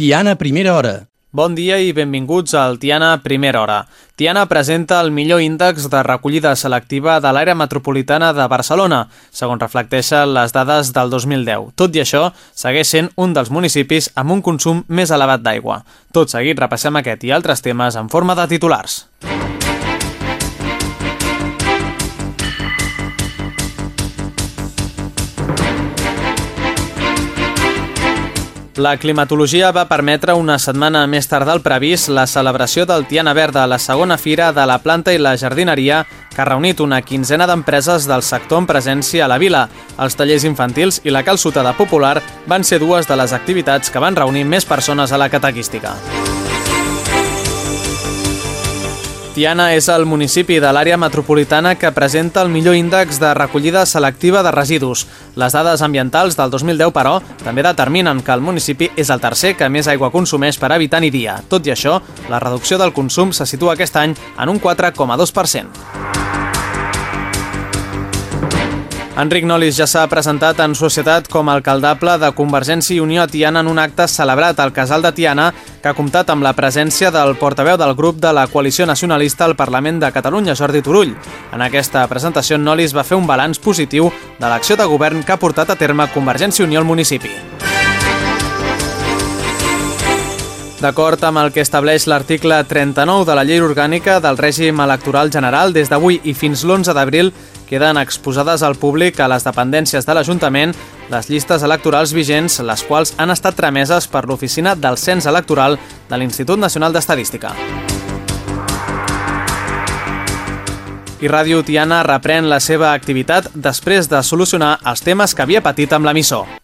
Tiana Primera Hora. Bon dia i benvinguts al Tiana Primera Hora. Tiana presenta el millor índex de recollida selectiva de l'àrea metropolitana de Barcelona, segons reflecteixen les dades del 2010. Tot i això, segueix sent un dels municipis amb un consum més elevat d'aigua. Tot seguit repassem aquest i altres temes en forma de titulars. La climatologia va permetre una setmana més tard del previst la celebració del Tiana Verda, la segona fira de la planta i la jardineria que ha reunit una quinzena d'empreses del sector en presència a la vila. Els tallers infantils i la calçotada popular van ser dues de les activitats que van reunir més persones a la cataquística. Tiana és el municipi de l'àrea metropolitana que presenta el millor índex de recollida selectiva de residus. Les dades ambientals del 2010, però, també determinen que el municipi és el tercer que més aigua consumeix per habitant i dia. Tot i això, la reducció del consum se situa aquest any en un 4,2%. Enric Nolis ja s'ha presentat en societat com a alcaldable de Convergència i Unió a Tiana en un acte celebrat al Casal de Tiana que ha comptat amb la presència del portaveu del grup de la coalició nacionalista al Parlament de Catalunya, Jordi Turull. En aquesta presentació, Nolis va fer un balanç positiu de l'acció de govern que ha portat a terme Convergència i Unió al municipi. D'acord amb el que estableix l'article 39 de la Llei Orgànica del Règim Electoral General, des d'avui i fins l'11 d'abril queden exposades al públic a les dependències de l'Ajuntament les llistes electorals vigents, les quals han estat trameses per l'Oficina del Cens Electoral de l'Institut Nacional d'Estadística. I Ràdio Tiana reprèn la seva activitat després de solucionar els temes que havia patit amb l'emissor.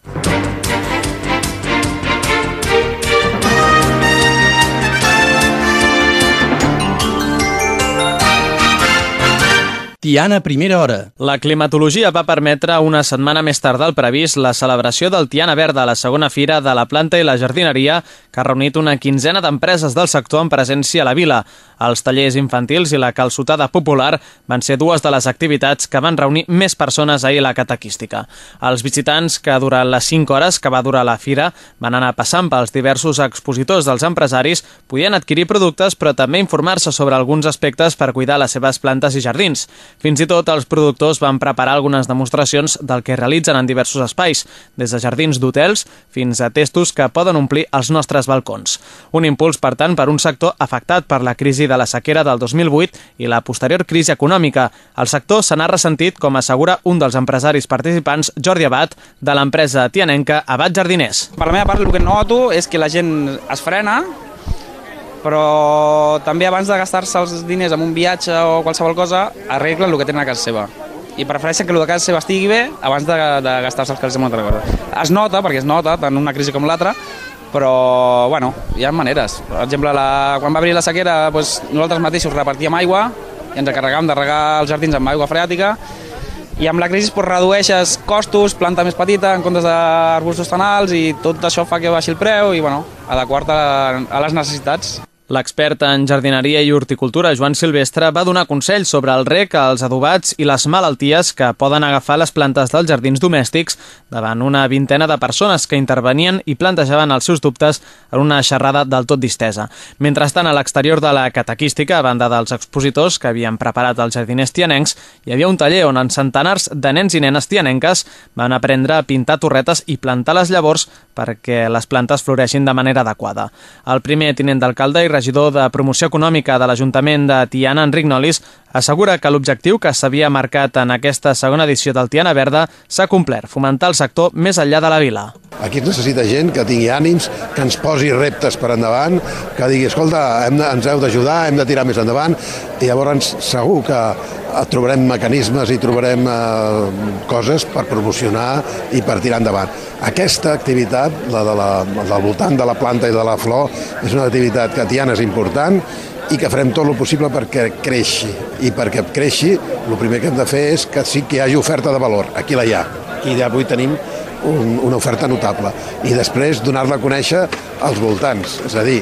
Tiana Primera Hora. La climatologia va permetre una setmana més tard del previst la celebració del Tiana Verda, la segona fira de la planta i la jardineria, que ha reunit una quinzena d'empreses del sector en presència a la vila. Els tallers infantils i la calçotada popular van ser dues de les activitats que van reunir més persones ahir a la cataquística. Els visitants, que durant les 5 hores que va durar la fira, van anar passant pels diversos expositors dels empresaris, podien adquirir productes però també informar-se sobre alguns aspectes per cuidar les seves plantes i jardins. Fins i tot els productors van preparar algunes demostracions del que realitzen en diversos espais, des de jardins d'hotels fins a testos que poden omplir els nostres balcons. Un impuls, per tant, per un sector afectat per la crisi de la sequera del 2008 i la posterior crisi econòmica. El sector se n'ha ressentit, com assegura un dels empresaris participants, Jordi Abad, de l'empresa tianenca Abad Jardiners. Per la meva part, el que noto és que la gent es frena, però també abans de gastar-se els diners en un viatge o qualsevol cosa, arreglen el que tenen a casa seva i prefereixen que el de casa seva estigui bé abans de, de gastar-se els calés en altra cosa. Es nota, perquè es nota, tant una crisi com l'altra, però bueno, hi ha maneres. Per exemple, la, quan va venir la sequera, doncs, nosaltres mateixos repartíem aigua i ens encarregàvem de regar els jardins amb aigua freàtica i amb la crisi doncs, redueixes costos, planta més petita en comptes d'arbustos tan alts i tot això fa que baixi el preu i bueno, adequar-te a les necessitats. L'expert en jardineria i horticultura, Joan Silvestre, va donar consells sobre el rec, els adobats i les malalties que poden agafar les plantes dels jardins domèstics davant una vintena de persones que intervenien i plantejaven els seus dubtes en una xerrada del tot distesa. Mentrestant, a l'exterior de la cataquística, a banda dels expositors que havien preparat els jardiners tianencs, hi havia un taller on en centenars de nens i nenes tianenques van aprendre a pintar torretes i plantar les llavors perquè les plantes floreixin de manera adequada. El primer tinent d'alcalde i regidor de Promoció Econòmica de l'Ajuntament de Tiana, Enric Nolis, assegura que l'objectiu que s'havia marcat en aquesta segona edició del Tiana Verda s'ha complert, fomentar el sector més enllà de la vila. Aquí es necessita gent que tingui ànims, que ens posi reptes per endavant, que digui, escolta, hem de, ens heu d'ajudar, hem de tirar més endavant, i llavors segur que trobarem mecanismes i trobarem eh, coses per promocionar i per tirar endavant. Aquesta activitat, la, de la, del voltant de la planta i de la flor, és una activitat que Tiana és important i que farem tot el possible perquè creixi. I perquè creixi, el primer que hem de fer és que sí que hi hagi oferta de valor. Aquí la hi ha. Aquí ja avui tenim un, una oferta notable. I després donar-la a conèixer als voltants. És a dir,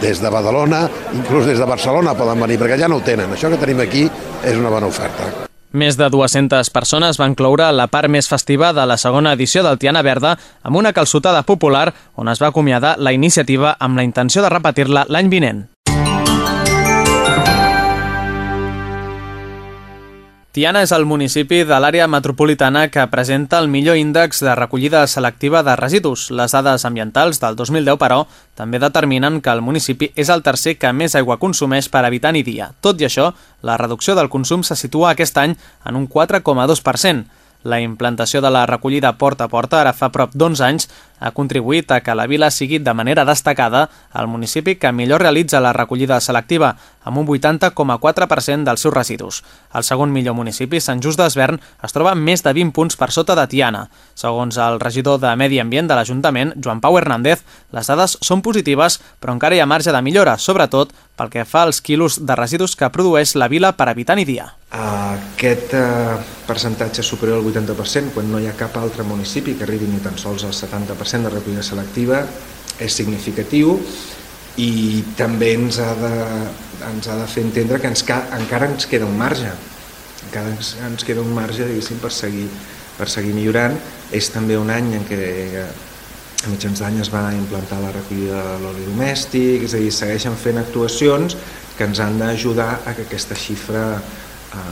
des de Badalona, inclús des de Barcelona poden venir, perquè ja no ho tenen. Això que tenim aquí és una bona oferta. Més de 200 persones van cloure la part més festiva de la segona edició del Tiana Verda amb una calçotada popular on es va acomiadar la iniciativa amb la intenció de repetir-la l'any vinent. Tiana és el municipi de l'àrea metropolitana que presenta el millor índex de recollida selectiva de residus. Les dades ambientals del 2010, però, també determinen que el municipi és el tercer que més aigua consumeix per habitant i dia. Tot i això, la reducció del consum se situa aquest any en un 4,2%. La implantació de la recollida porta a porta ara fa prop d'11 anys ha contribuït a que la vila sigui de manera destacada el municipi que millor realitza la recollida selectiva, amb un 80,4% dels seus residus. El segon millor municipi, Sant Just d'Esvern, es troba més de 20 punts per sota de Tiana. Segons el regidor de Medi Ambient de l'Ajuntament, Joan Pau Hernández, les dades són positives, però encara hi ha marge de millora, sobretot pel que fa als quilos de residus que produeix la vila per habitant i dia. Aquest eh, percentatge superior al 80%, quan no hi ha cap altre municipi que arribi ni tan sols al 70% de recollida selectiva, és significatiu i també ens ha de, ens ha de fer entendre que ens, encara ens queda un marge, encara ens, ens queda un marge per seguir, per seguir millorant. És també un any en què a mitjans d'any es va implantar la recollida de l'oli domèstic, és a dir, segueixen fent actuacions que ens han d'ajudar a que aquesta xifra eh,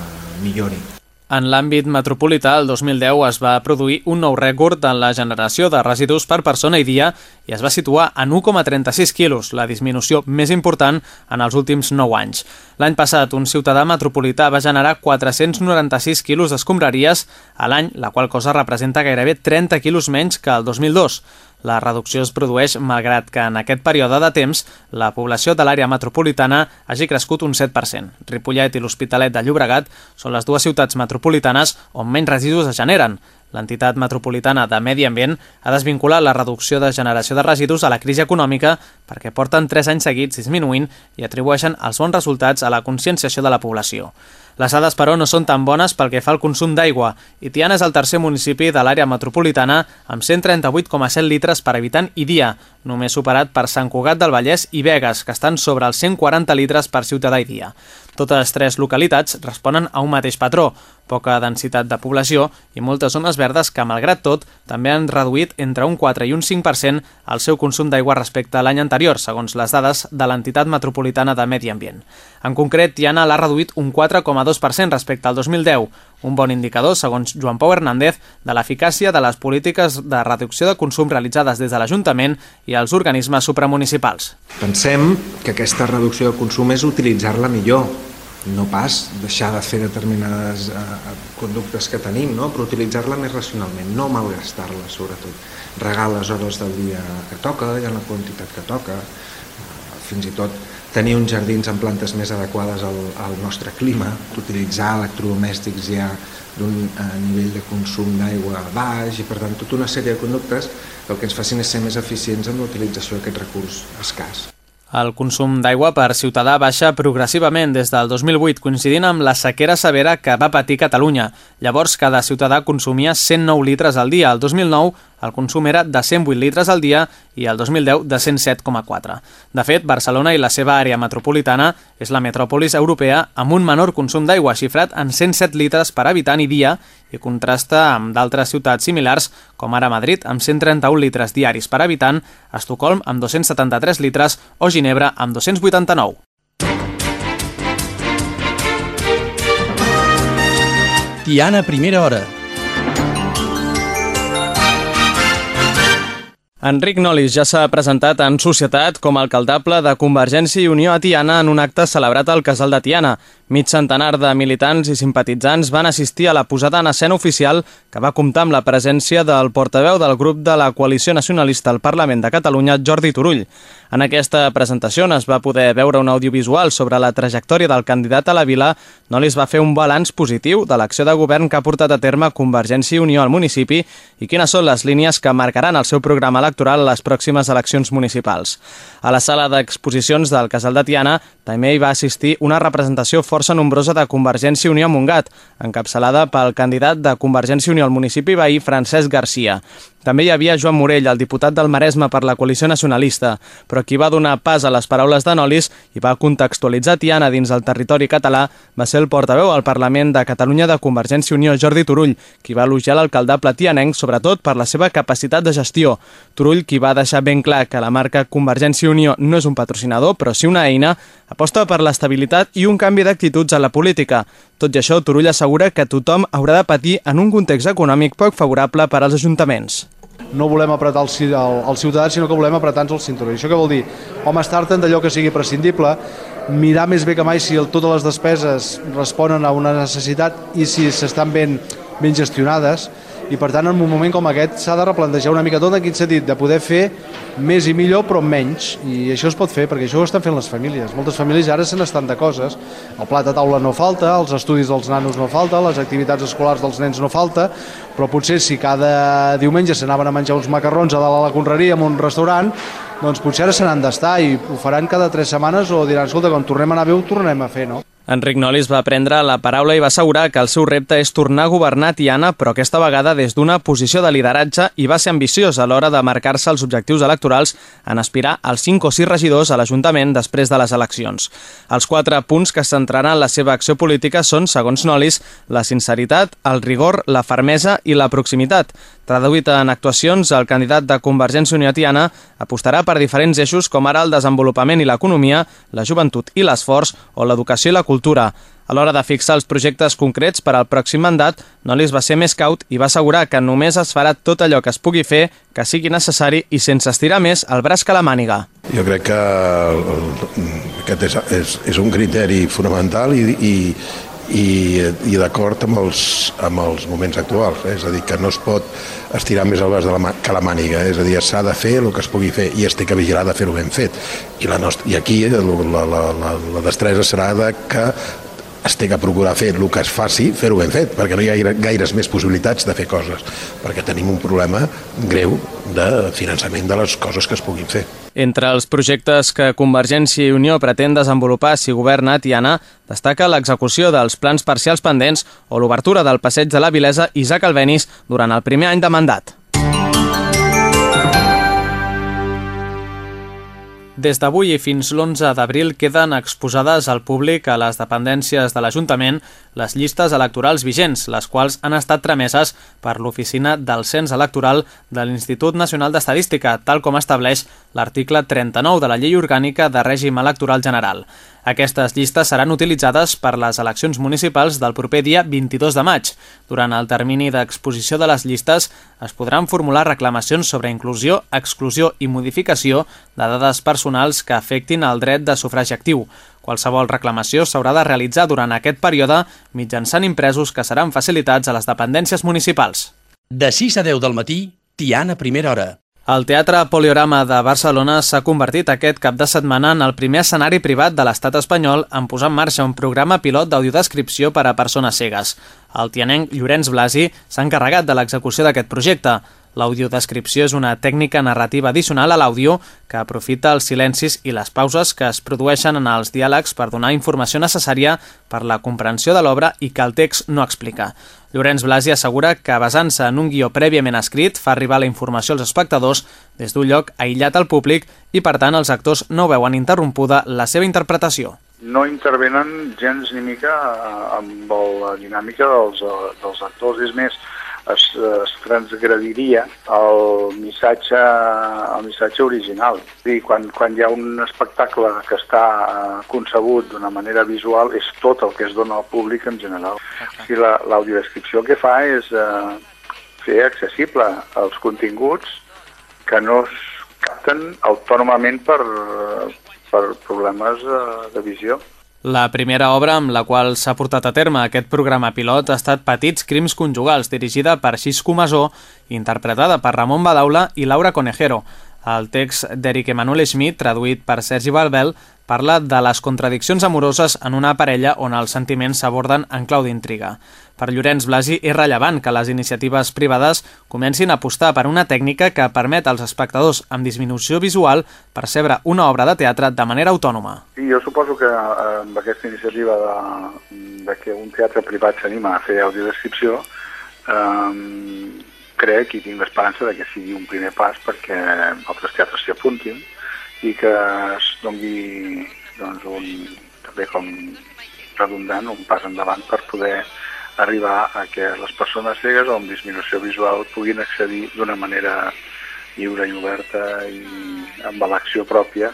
millori. En l'àmbit metropolità, el 2010 es va produir un nou rècord en la generació de residus per persona i dia i es va situar en 1,36 quilos, la disminució més important en els últims 9 anys. L'any passat, un ciutadà metropolità va generar 496 quilos d'escombraries a l'any, la qual cosa representa gairebé 30 quilos menys que el 2002. La reducció es produeix malgrat que en aquest període de temps la població de l'àrea metropolitana hagi crescut un 7%. Ripollet i l'Hospitalet de Llobregat són les dues ciutats metropolitanes on menys residus es generen. L'entitat metropolitana de Medi Ambient ha desvinculat la reducció de generació de residus a la crisi econòmica perquè porten 3 anys seguits disminuint i atribueixen els bons resultats a la conscienciació de la població. Les dades, però, no són tan bones pel que fa al consum d'aigua i Tiana és el tercer municipi de l'àrea metropolitana amb 138,7 litres per habitant i dia, només superat per Sant Cugat del Vallès i Vegas, que estan sobre els 140 litres per ciutadà i dia. Totes tres localitats responen a un mateix patró, poca densitat de població i moltes zones verdes que, malgrat tot, també han reduït entre un 4 i un 5% el seu consum d'aigua respecte a l'any anterior, segons les dades de l'entitat metropolitana de Medi Ambient. En concret, Tiana l'ha reduït un 4,2% respecte al 2010, un bon indicador, segons Joan Pau Hernández, de l'eficàcia de les polítiques de reducció de consum realitzades des de l'Ajuntament i els organismes supramunicipals. Pensem que aquesta reducció de consum és utilitzar-la millor, no pas deixar de fer determinades eh, conductes que tenim, no? però utilitzar-la més racionalment, no malgastar-la sobretot. Regar les hores del dia que toca i en la quantitat que toca, eh, fins i tot tenir uns jardins amb plantes més adequades al, al nostre clima, utilitzar electrodomèstics ja d'un eh, nivell de consum d'aigua baix i per tant tota una sèrie de conductes que el que ens facin és ser més eficients en l'utilització d'aquest recurs escàs. El consum d'aigua per ciutadà baixa progressivament des del 2008, coincidint amb la sequera severa que va patir Catalunya. Llavors, cada ciutadà consumia 109 litres al dia. El 2009, el consum era de 108 litres al dia i el 2010 de 107,4. De fet, Barcelona i la seva àrea metropolitana és la metròpolis europea amb un menor consum d'aigua, xifrat en 107 litres per habitant i dia i contrasta amb d'altres ciutats similars, com ara Madrid, amb 131 litres diaris per habitant, Estocolm amb 273 litres o Ginebra amb 289. Tiana Primera Hora Enric Nolis ja s'ha presentat en societat com a alcaldable de Convergència i Unió a Tiana en un acte celebrat al Casal de Tiana. Mig centenar de militants i simpatitzants van assistir a la posada en escena oficial que va comptar amb la presència del portaveu del grup de la Coalició Nacionalista al Parlament de Catalunya, Jordi Turull. En aquesta presentació es va poder veure un audiovisual sobre la trajectòria del candidat a la vila. Nolis va fer un balanç positiu de l'acció de govern que ha portat a terme Convergència i Unió al municipi i quines són les línies que marcaran el seu programa electoral a les pròximes eleccions municipals. A la sala d'exposicions del Casal de Tiana també hi va assistir una representació força nombrosa de Convergència i Unió a Montgat, encapçalada pel candidat de Convergència i Unió al municipi veí Francesc Garcia. També hi havia Joan Morell, el diputat del Maresme per la coalició nacionalista, però qui va donar pas a les paraules de Nolis i va contextualitzar Tiana dins el territori català va ser el portaveu al Parlament de Catalunya de Convergència i Unió, Jordi Turull, qui va elogiar l'alcaldable tianenc sobretot per la seva capacitat de gestió. Turull, qui va deixar ben clar que la marca Convergència i Unió no és un patrocinador, però sí una eina, aposta per l'estabilitat i un canvi d'actituds a la política. Tot i això, Turull assegura que tothom haurà de patir en un context econòmic poc favorable per als ajuntaments no volem apretar el, el, el ciutadà, sinó que volem apretar-nos el cinturó. I això què vol dir? Home, estar-te'n d'allò que sigui prescindible, mirar més bé que mai si el, totes les despeses responen a una necessitat i si s'estan ben, ben gestionades, i per tant en un moment com aquest s'ha de replantejar una mica tot en quin sentit, de poder fer més i millor però menys. I això es pot fer perquè això ho estan fent les famílies. Moltes famílies ara se n'estan de coses. El plat a taula no falta, els estudis dels nanos no falta, les activitats escolars dels nens no falta però potser si cada diumenge s'anaven a menjar uns macarrons a dalt a la conreria en un restaurant doncs potser ara se n'han d'estar i ho faran cada tres setmanes o diran, escolta, quan tornem a anar bé ho tornem a fer, no? Enric Nolis va prendre la paraula i va assegurar que el seu repte és tornar a governar Tiana, però aquesta vegada des d'una posició de lideratge i va ser ambiciós a l'hora de marcar-se els objectius electorals en aspirar als 5 o 6 regidors a l'Ajuntament després de les eleccions. Els quatre punts que centraran la seva acció política són, segons Nolis, la sinceritat, el rigor, la fermesa i la proximitat. Traduït en actuacions, el candidat de Convergència Unió Tiana apostarà per diferents eixos com ara el desenvolupament i l'economia, la joventut i l'esforç o l'educació i la cultura. A l'hora de fixar els projectes concrets per al pròxim mandat, Nolis va ser més caut i va assegurar que només es farà tot allò que es pugui fer, que sigui necessari i sense estirar més el braç que la màniga. Jo crec que aquest és, és, és un criteri fonamental i, i, i, i d'acord amb, els, amb els moments actuals. Eh? És a dir, que no es pot estirar més el braç de la, que la màniga. Eh? És a dir, s'ha de fer el que es pugui fer i es té que vigilar de fer-ho ben fet. I, la nostra, i aquí la, la, la, la destresa serà de que es té que procurar fer el que es faci, fer-ho ben fet, perquè no hi ha gaires més possibilitats de fer coses, perquè tenim un problema greu de finançament de les coses que es puguin fer. Entre els projectes que Convergència i Unió pretén desenvolupar si governa Tiana, destaca l'execució dels plans parcials pendents o l'obertura del passeig de la Vilesa Isaac Albenis durant el primer any de mandat. Des d'avui i fins l'11 d'abril queden exposades al públic a les dependències de l'Ajuntament les llistes electorals vigents, les quals han estat trameses per l'Oficina del Cens Electoral de l'Institut Nacional d'Estadística, tal com estableix l'article 39 de la Llei Orgànica de Règim Electoral General. Aquestes llistes seran utilitzades per les eleccions municipals del proper dia 22 de maig. Durant el termini d'exposició de les llistes es podran formular reclamacions sobre inclusió, exclusió i modificació de dades personals que afectin el dret de sufragi actiu. Qualsevol reclamació s'haurà de realitzar durant aquest període mitjançant impresos que seran facilitats a les dependències municipals. De 6 a 10 del matí, Tiana Primera Hora. El Teatre Poliorama de Barcelona s'ha convertit aquest cap de setmana en el primer escenari privat de l'estat espanyol en posar en marxa un programa pilot d'audiodescripció per a persones cegues. El tianenc Llorenç Blasi s'ha encarregat de l'execució d'aquest projecte. L'audiodescripció és una tècnica narrativa addicional a l'àudio que aprofita els silencis i les pauses que es produeixen en els diàlegs per donar informació necessària per la comprensió de l'obra i que el text no explica. Llorenç Blasi assegura que basant-se en un guió prèviament escrit fa arribar la informació als espectadors des d'un lloc aïllat al públic i per tant els actors no veuen interrompuda la seva interpretació. No intervenen gens ni mica amb la dinàmica dels, dels actors, és més, es, es transgrediria el missatge, el missatge original. Dir, quan, quan hi ha un espectacle que està concebut d'una manera visual, és tot el que es dona al públic en general. Okay. O sigui, l'audiodescripció el que fa és eh, fer accessible els continguts que no es capten autònomament per, per problemes eh, de visió. La primera obra amb la qual s'ha portat a terme aquest programa pilot ha estat Petits crims conjugals, dirigida per Xisco Masó, interpretada per Ramon Badaula i Laura Conejero. El text d'Eric Emanuel Schmidt, traduït per Sergi Balbel, parla de les contradiccions amoroses en una parella on els sentiments s'aborden en clau d'intriga. Per Llorenç Blasi és rellevant que les iniciatives privades comencin a apostar per una tècnica que permet als espectadors amb disminució visual percebre una obra de teatre de manera autònoma. Sí, jo suposo que eh, amb aquesta iniciativa de, de que un teatre privat s'anima a fer audiodescripció eh, crec i tinc l'esperança de que sigui un primer pas perquè altres teatres s'hi apuntin i que es doni doncs, un, també com redundant, un pas endavant per poder arribar a que les persones cegues o amb disminució visual puguin accedir d'una manera lliure i oberta i amb elecció pròpia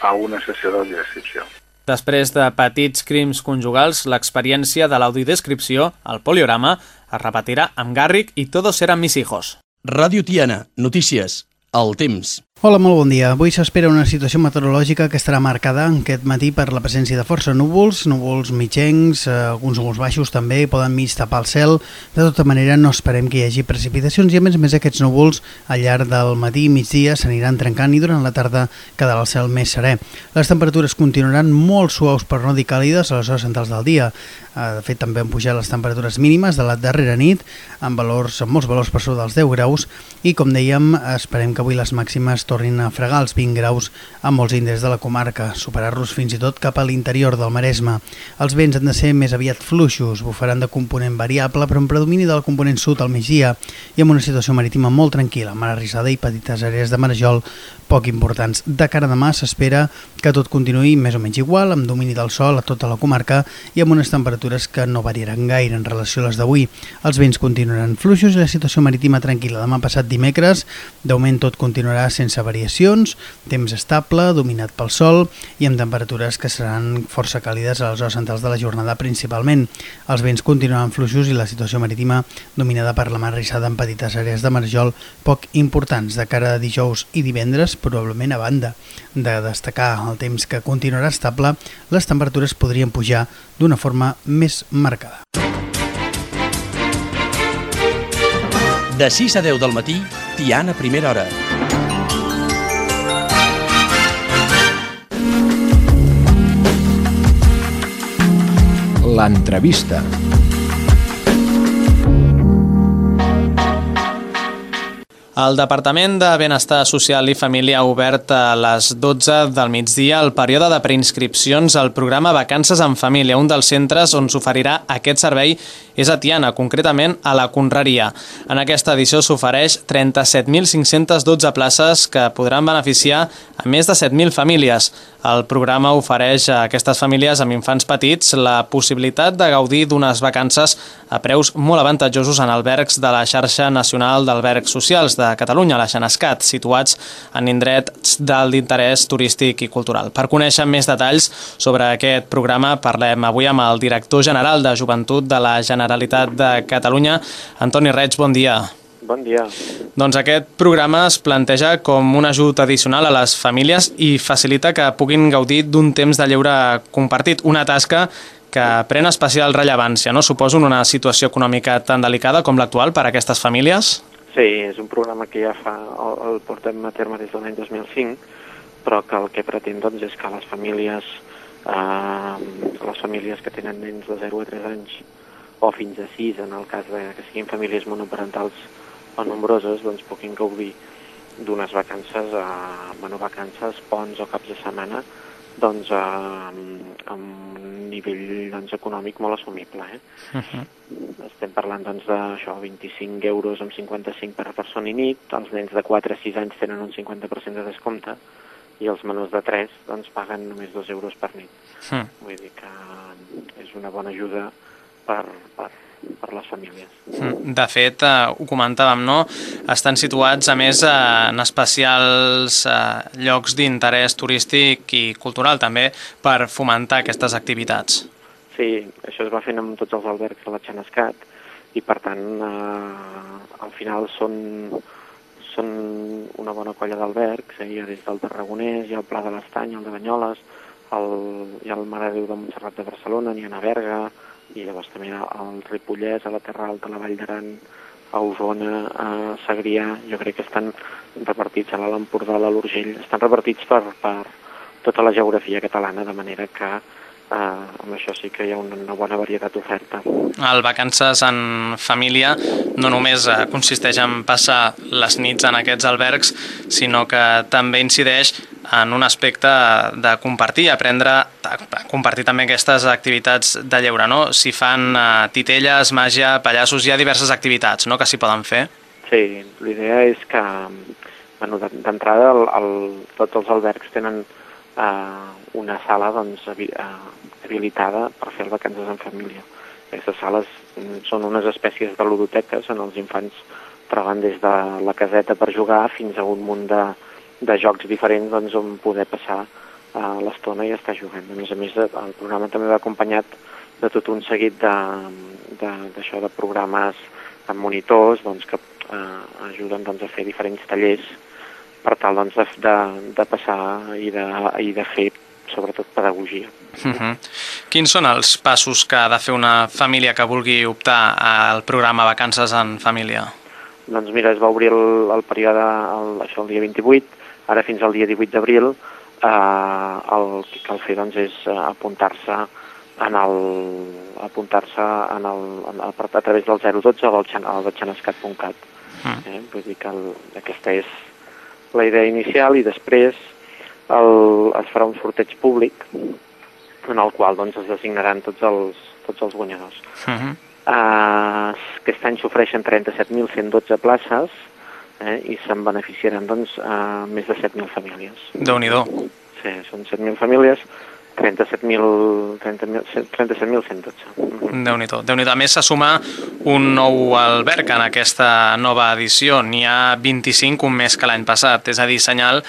a una sessió d'audiodescripció. Després de petits crims conjugals, l'experiència de l'audiodescripció, el poliorama, es repetirà amb Garrick i Todos eran mis hijos. Ràdio Tiana, notícies, el temps. Hola, molt bon dia. Avui s'espera una situació meteorològica que estarà marcada aquest matí per la presència de força núvols, núvols mitjencs, eh, alguns núvols baixos també, poden mig tapar el cel. De tota manera, no esperem que hi hagi precipitacions i, a més a més, aquests núvols al llarg del matí i migdia s'aniran trencant i durant la tarda quedarà el cel més serè. Les temperatures continuaran molt suaus, per no dir càlides, a les hores centrals del dia. Eh, de fet, també han pujat les temperatures mínimes de la darrera nit, amb, valors, amb molts valors per sobre dels 10 graus, i, com dèiem, esperem que avui les màximes tornin a fregar els 20 graus a molts índexs de la comarca, superar-los fins i tot cap a l'interior del Maresme. Els vents han de ser més aviat fluixos, bufaran de component variable, però en predomini del component sud al migdia i amb una situació marítima molt tranquil·la, mar arrissada i petites àrees de marejol poc importants. De cara a demà s'espera que tot continuï més o menys igual, amb domini del sol a tota la comarca i amb unes temperatures que no variaran gaire en relació a les d'avui. Els vents continuaran fluixos i la situació marítima tranquil·la. Demà passat dimecres, d'augment tot continuarà sense variacions, temps estable, dominat pel sol i amb temperatures que seran força càlides a les hores centrals de la jornada principalment. Els vents continuaran fluixos i la situació marítima dominada per la mar rissada en petites àrees de marjol poc importants. De cara a dijous i divendres, probablement a banda de destacar el temps que continuarà estable, les temperatures podrien pujar d'una forma més marcada. De 6 a 10 del matí, Tiana Primera Hora. L'entrevista. El Departament de Benestar Social i Família ha obert a les 12 del migdia el període de preinscripcions al programa Vacances en Família. Un dels centres on s'oferirà aquest servei és a Tiana, concretament a la Conreria. En aquesta edició s'ofereix 37.512 places que podran beneficiar a més de 7.000 famílies. El programa ofereix a aquestes famílies amb infants petits la possibilitat de gaudir d'unes vacances a preus molt avantatjosos en albergs de la xarxa nacional d'albergs socials de Catalunya, la Xenescat, situats en indrets d'interès turístic i cultural. Per conèixer més detalls sobre aquest programa parlem avui amb el director general de Joventut de la Generalitat de Catalunya, Antoni Reig, bon dia. Bon dia. Doncs aquest programa es planteja com un ajut addicional a les famílies i facilita que puguin gaudir d'un temps de lleure compartit, una tasca que pren especial rellevància, no? Suposo en una situació econòmica tan delicada com l'actual per a aquestes famílies? Sí, és un programa que ja fa, el, el portem a terme des de l'any 2005, però que el que pretén doncs, és que les famílies, eh, les famílies que tenen nens de 0 a 3 anys o fins a 6, en el cas de que siguin famílies monoparentals o nombroses, doncs puguin gaudir d'unes vacances, eh, bueno, vacances, ponts o caps de setmana, doncs eh, amb, un nivell doncs, econòmic molt assumible. Eh? Uh -huh. Estem parlant doncs, d'això, 25 euros amb 55 per persona i nit, els nens de 4 a 6 anys tenen un 50% de descompte i els menors de 3 doncs, paguen només 2 euros per nit. Uh -huh. Vull dir que és una bona ajuda per, per, per les famílies. De fet, eh, ho comentàvem, no? Estan situats, a més, eh, en especials eh, llocs d'interès turístic i cultural, també, per fomentar aquestes activitats. Sí, això es va fent amb tots els albergs de la Xenescat i, per tant, eh, al final són, són una bona colla d'albergs, eh? hi ha des del Tarragonès, hi ha el Pla de l'Estany, el de Banyoles, el, hi ha el Mare Déu de Montserrat de Barcelona, n'hi ha a Berga, i també al Ripollès, a la Terra Alta, a la Vall d'Aran, a Osona, a Segrià, jo crec que estan repartits a l'Alt Empordà, a l'Urgell, estan repartits per, per tota la geografia catalana, de manera que eh, amb això sí que hi ha una, una bona varietat d'oferta. El Vacances en família no només eh, consisteix en passar les nits en aquests albergs, sinó que també incideix en un aspecte de compartir, aprendre a compartir també aquestes activitats de lleure, no? Si fan uh, titelles, màgia, pallassos, hi ha diverses activitats no?, que s'hi poden fer. Sí, l'idea és que bueno, de- d'entrada el, el, tots els albergs tenen eh, una sala doncs, eh, habilitada per fer vacances en família. Aquestes sales mm, són unes espècies de ludoteques on els infants troben des de la caseta per jugar fins a un munt de, de jocs diferents doncs, on poder passar eh, l'estona i estar jugant. A més a més, el programa també va acompanyat de tot un seguit de- de- d'això de, de programes amb monitors doncs, que eh, ajuden doncs, a fer diferents tallers per tal doncs, de, de, de passar i de, i de fer sobretot pedagogia. Uh -huh. Quins són els passos que ha de fer una família que vulgui optar al programa Vacances en Família? Doncs mira, es va obrir el, el període, el, això el dia 28, ara fins al dia 18 d'abril, eh, el que cal fer doncs, és eh, apuntar-se en el apuntar-se en el, en el, a través del 012 o del, al batxanescat.cat. Mm. Eh? Vull dir que el, aquesta és la idea inicial i després el, es farà un sorteig públic en el qual doncs, es designaran tots els, tots els guanyadors. Uh -huh. Uh, aquest any s'ofereixen 37.112 places eh, i se'n beneficiaran doncs, uh, més de 7.000 famílies. Déu-n'hi-do. Sí, són 7.000 famílies, 37.112. 37 Déu-n'hi-do. Déu a més, s'assuma un nou alberg en aquesta nova edició. N'hi ha 25, un més que l'any passat. És a dir, senyal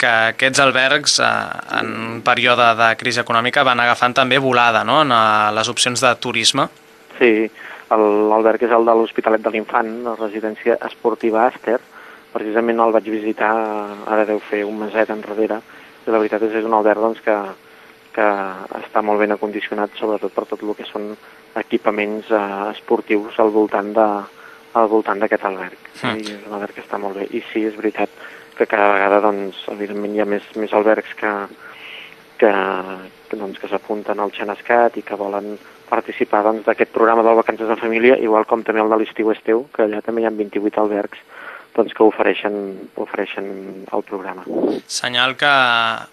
que aquests albergs, eh, en un període de crisi econòmica, van agafant també volada no? en eh, les opcions de turisme. Sí, l'alberg és el de l'Hospitalet de l'Infant, la residència esportiva Aster. Precisament el vaig visitar, ara deu fer un meset enrere, i la veritat és que és un alberg doncs, que, que està molt ben acondicionat, sobretot per tot el que són equipaments eh, esportius al voltant de al voltant d'aquest alberg. Mm. I és un alberg que està molt bé. I sí, és veritat que cada vegada, doncs, evidentment, hi ha més, més albergs que, que, que, doncs, que s'apunten al Xenescat i que volen participar doncs, d'aquest programa de vacances en família, igual com també el de l'estiu esteu, que allà també hi ha 28 albergs doncs, que ofereixen, ofereixen el programa. Senyal que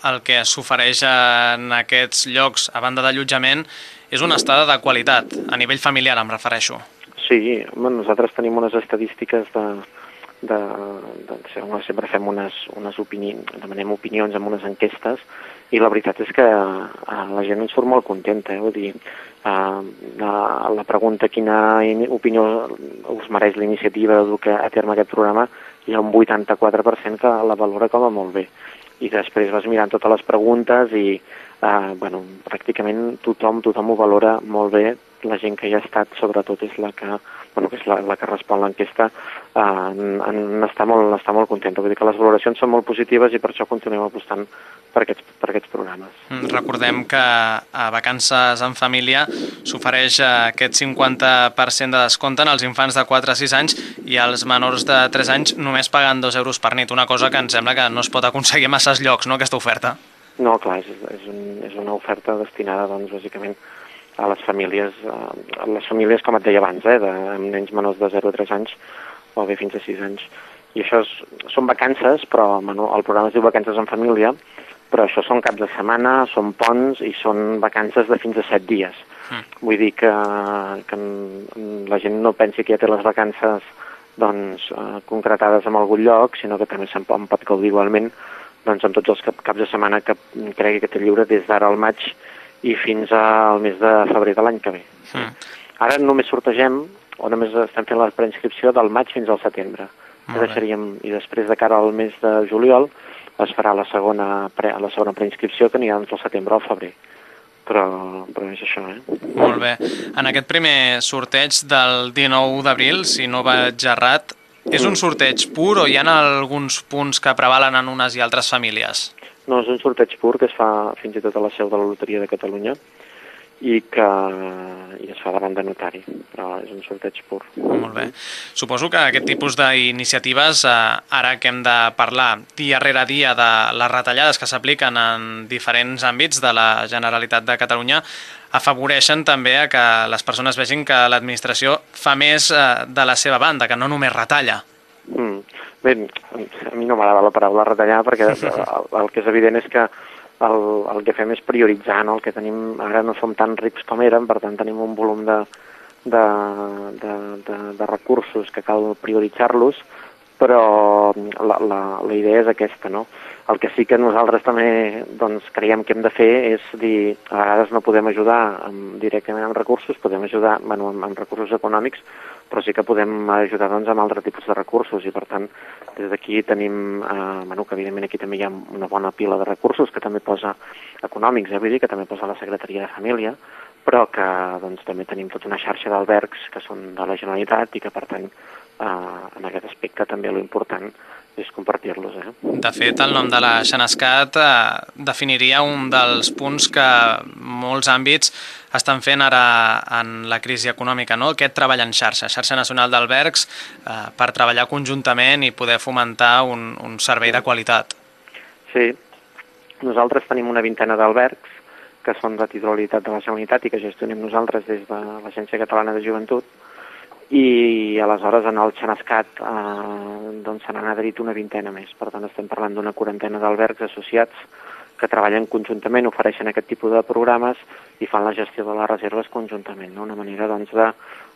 el que s'ofereix en aquests llocs, a banda d'allotjament, és una estada de qualitat, a nivell familiar em refereixo. Sí, home, nosaltres tenim unes estadístiques de, de, de, de sempre fem unes, unes opinions, demanem opinions amb unes enquestes i la veritat és que eh, la gent ens surt molt contenta, eh? vull dir, eh, la, la pregunta quina in- opinió us mereix la iniciativa de dur a terme aquest programa, hi ha un 84% que la valora com a molt bé. I després vas mirant totes les preguntes i eh, bueno, pràcticament tothom, tothom ho valora molt bé, la gent que hi ha estat sobretot és la que, bueno, que és la, la que respon l'enquesta, eh, en, en està, molt, està molt contenta. Vull dir que les valoracions són molt positives i per això continuem apostant per aquests, per aquests programes. Mm, Recordem que a Vacances en Família s'ofereix eh, aquest 50% de descompte en els infants de 4 a 6 anys i els menors de 3 anys només pagant 2 euros per nit, una cosa que em sembla que no es pot aconseguir a masses llocs, no?, aquesta oferta. No, clar, és, és, un, és una oferta destinada, doncs, bàsicament a les famílies, a les famílies, com et deia abans, eh, de, amb nens menors de 0 a 3 anys o bé fins a 6 anys. I això és, són vacances, però bueno, el programa es diu Vacances en Família, però això són caps de setmana, són ponts i són vacances de fins a 7 dies. Mm. Vull dir que, que la gent no pensi que ja té les vacances doncs, eh, concretades en algun lloc, sinó que també se'n pot, pot gaudir igualment doncs, amb tots els cap, caps de setmana que cregui que té lliure des d'ara al maig i fins al mes de febrer de l'any que ve. Mm. Ara només sortegem, o només estem fent la preinscripció del maig fins al setembre. Deixaríem, I després de cara al mes de juliol es farà la segona, pre, la segona preinscripció que anirà entre el setembre al febrer. Però, però és això, eh? Molt bé. En aquest primer sorteig del 19 d'abril, si no vaig errat, és un sorteig pur o hi ha alguns punts que prevalen en unes i altres famílies? No, és un sorteig pur que es fa fins i tot a la seu de la Loteria de Catalunya i que i es fa davant de notari, però és un sorteig pur. Molt bé. Suposo que aquest tipus d'iniciatives, eh, ara que hem de parlar dia rere dia de les retallades que s'apliquen en diferents àmbits de la Generalitat de Catalunya, afavoreixen també a que les persones vegin que l'administració fa més eh, de la seva banda, que no només retalla. Mm. Bé, a mi no m'agrada la paraula retallar perquè el, el que és evident és que el, el que fem és prioritzar, no? el que tenim, ara no som tan rics com érem, per tant tenim un volum de, de, de, de, de recursos que cal prioritzar-los, però la, la, la idea és aquesta, no? El que sí que nosaltres també doncs, creiem que hem de fer és dir, a vegades no podem ajudar amb, directament amb recursos, podem ajudar bueno, amb, amb recursos econòmics, però sí que podem ajudar doncs, amb altres tipus de recursos i per tant des d'aquí tenim, eh, bueno, que evidentment aquí també hi ha una bona pila de recursos que també posa econòmics, eh, vull dir, que també posa la Secretaria de Família, però que doncs, també tenim tota una xarxa d'albergs que són de la Generalitat i que per tant eh, en aquest aspecte també lo important és compartir-los. Eh? De fet, el nom de la Xenescat eh, definiria un dels punts que molts àmbits estan fent ara en la crisi econòmica, no? aquest treball en xarxa, xarxa nacional d'albergs, eh, per treballar conjuntament i poder fomentar un, un servei de qualitat. Sí, nosaltres tenim una vintena d'albergs que són de titularitat de la Generalitat i que gestionem nosaltres des de l'Agència Catalana de Joventut, i aleshores en el Xenescat eh, doncs se n'han adherit una vintena més. Per tant, estem parlant d'una quarantena d'albergs associats que treballen conjuntament, ofereixen aquest tipus de programes i fan la gestió de les reserves conjuntament. No? Una manera doncs, de,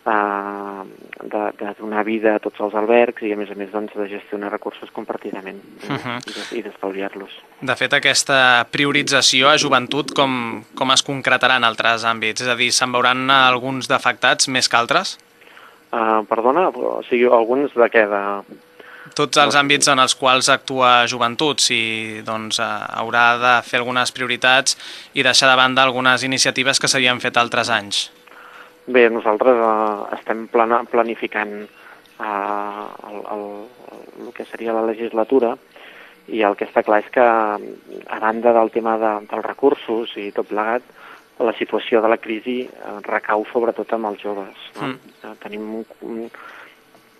eh, de, de donar vida a tots els albergs i a més a més doncs, de gestionar recursos compartidament uh -huh. i d'estalviar-los. De fet, aquesta priorització a joventut com, com es concretarà en altres àmbits? És a dir, se'n veuran alguns defectats més que altres? Uh, perdona, o sigui, alguns de què? De... Tots els àmbits en els quals actua joventut, si doncs, uh, haurà de fer algunes prioritats i deixar de banda algunes iniciatives que s'havien fet altres anys. Bé, nosaltres uh, estem plana, planificant el, el, el, el que seria la legislatura i el que està clar és que, a banda del tema de, dels recursos i tot plegat, la situació de la crisi eh, recau sobretot amb els joves. No? Mm. Eh, tenim un, un,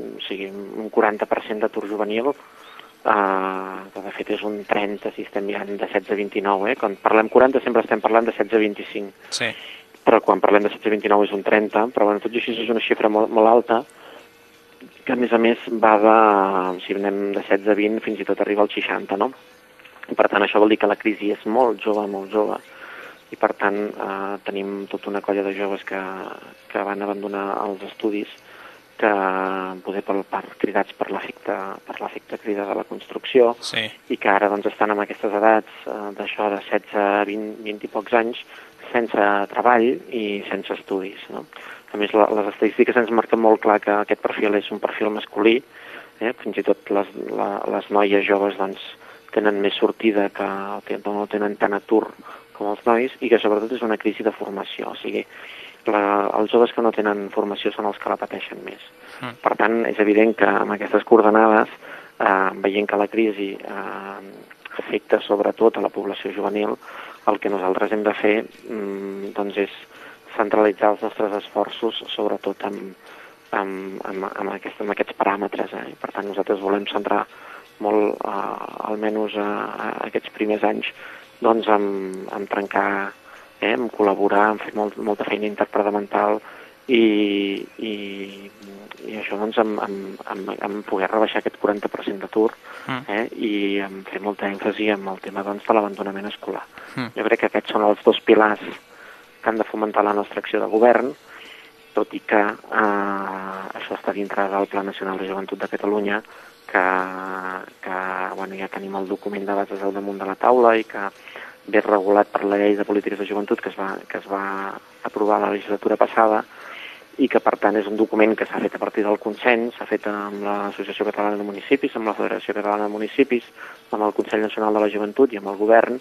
o sigui, un 40% d'atur juvenil, eh, que de fet és un 30 si estem mirant de 16 a 29. Eh? Quan parlem 40 sempre estem parlant de 16 a 25. Sí. Però quan parlem de 16 a 29 és un 30, però bueno, tot i així és una xifra molt, molt alta, que a més a més va de, si anem de 16 a 20, fins i tot arriba als 60, no? I per tant això vol dir que la crisi és molt jove, molt jove, i per tant eh, tenim tota una colla de joves que, que van abandonar els estudis que poder per, per cridats per l'efecte per l'efecte crida de la construcció sí. i que ara doncs, estan en aquestes edats eh, d'això de 16 a 20, 20 i pocs anys sense treball i sense estudis. No? A més, les estadístiques ens marquen molt clar que aquest perfil és un perfil masculí, eh? fins i tot les, la, les noies joves doncs, tenen més sortida que no tenen tant atur com els nois i que sobretot és una crisi de formació, o sigui, la, els joves que no tenen formació són els que la pateixen més. Mm. Per tant, és evident que amb aquestes coordenades, eh, veient que la crisi eh, afecta sobretot a la població juvenil, el que nosaltres hem de fer mm, doncs és centralitzar els nostres esforços sobretot amb, amb, amb, amb, aquest, amb aquests paràmetres. Eh? Per tant, nosaltres volem centrar molt, eh, almenys a, a aquests primers anys, doncs amb, amb trencar, eh, amb col·laborar, amb fer molt, molta feina interpredamental i, i, i això doncs amb, amb, amb, amb poder rebaixar aquest 40% d'atur mm. eh, i amb fer molta èmfasi en el tema doncs, de l'abandonament escolar. Mm. Jo crec que aquests són els dos pilars que han de fomentar la nostra acció de govern, tot i que eh, això està dintre del Pla Nacional de Joventut de Catalunya, que, que bueno, ja tenim el document de bases al damunt de la taula i que ve regulat per la llei de polítiques de joventut que es va, que es va aprovar la legislatura passada i que per tant és un document que s'ha fet a partir del consens, s'ha fet amb l'Associació Catalana de Municipis, amb la Federació Catalana de Municipis, amb el Consell Nacional de la Joventut i amb el Govern.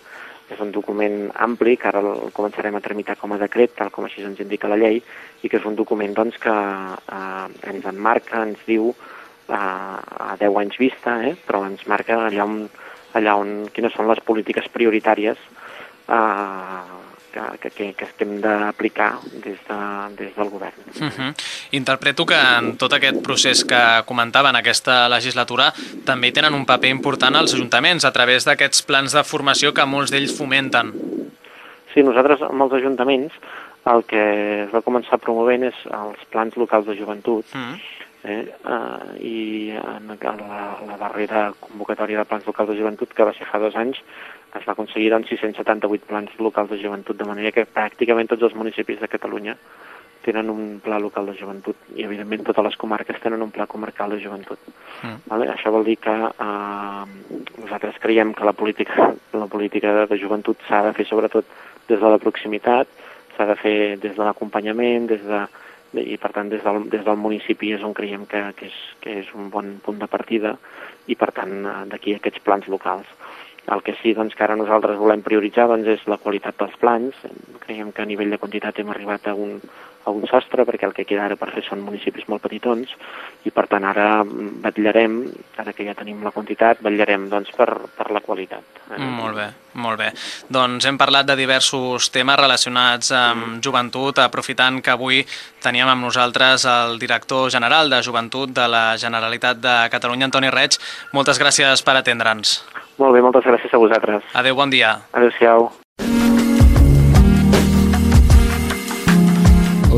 És un document ampli que ara el començarem a tramitar com a decret, tal com així ens indica la llei, i que és un document doncs, que eh, ens enmarca, ens diu eh, a 10 anys vista, eh, però ens marca allà on allà on quines són les polítiques prioritàries eh, que, que, que estem d'aplicar des, de, des del govern. Uh -huh. Interpreto que en tot aquest procés que comentava en aquesta legislatura també tenen un paper important els ajuntaments a través d'aquests plans de formació que molts d'ells fomenten. Sí, nosaltres amb els ajuntaments el que es va començar promovent és els plans locals de joventut, uh -huh eh? Uh, i en la, la darrera convocatòria de plans locals de joventut, que va ser fa dos anys, es va aconseguir doncs, 678 plans locals de joventut, de manera que pràcticament tots els municipis de Catalunya tenen un pla local de joventut i evidentment totes les comarques tenen un pla comarcal de joventut. Mm. Vale? Això vol dir que eh, nosaltres creiem que la política, la política de joventut s'ha de fer sobretot des de la proximitat, s'ha de fer des de l'acompanyament, des de, i per tant des del, des del municipi és on creiem que, que, és, que és un bon punt de partida i per tant eh, d'aquí aquests plans locals. El que sí doncs, que ara nosaltres volem prioritzar doncs, és la qualitat dels plans. Creiem que a nivell de quantitat hem arribat a un, a un sostre, perquè el que queda ara per fer són municipis molt petitons, i per tant ara vetllarem, ara que ja tenim la quantitat, vetllarem doncs, per, per la qualitat. Molt bé, molt bé. Doncs hem parlat de diversos temes relacionats amb mm. joventut, aprofitant que avui teníem amb nosaltres el director general de Joventut de la Generalitat de Catalunya, Antoni Reig. Moltes gràcies per atendre'ns. Molt bé, moltes gràcies a vosaltres. Adéu, bon dia. Adéu-siau.